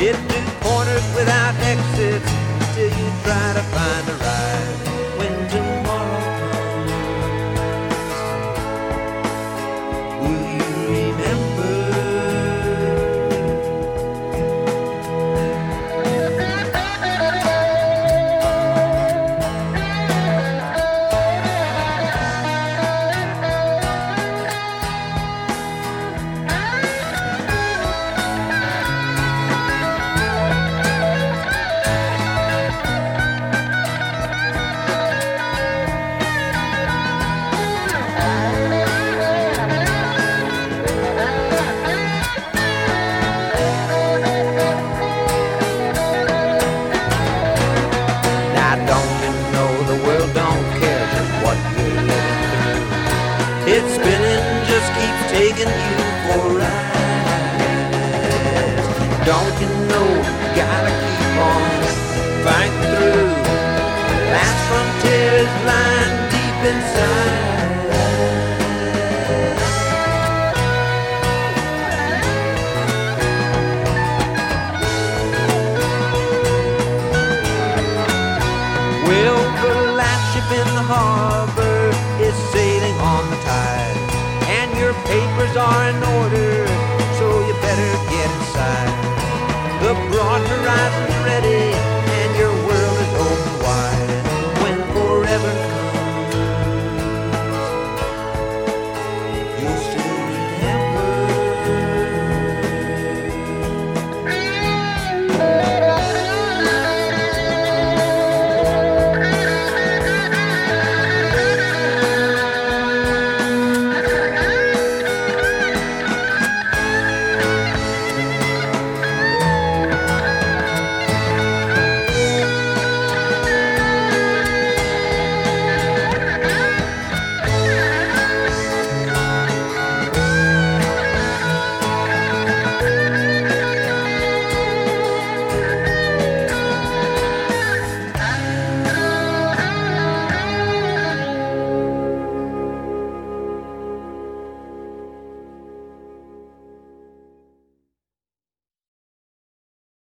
It's in corners without exits until you try to find the right. just keeps taking you for a ride. Don't you know, gotta are in order.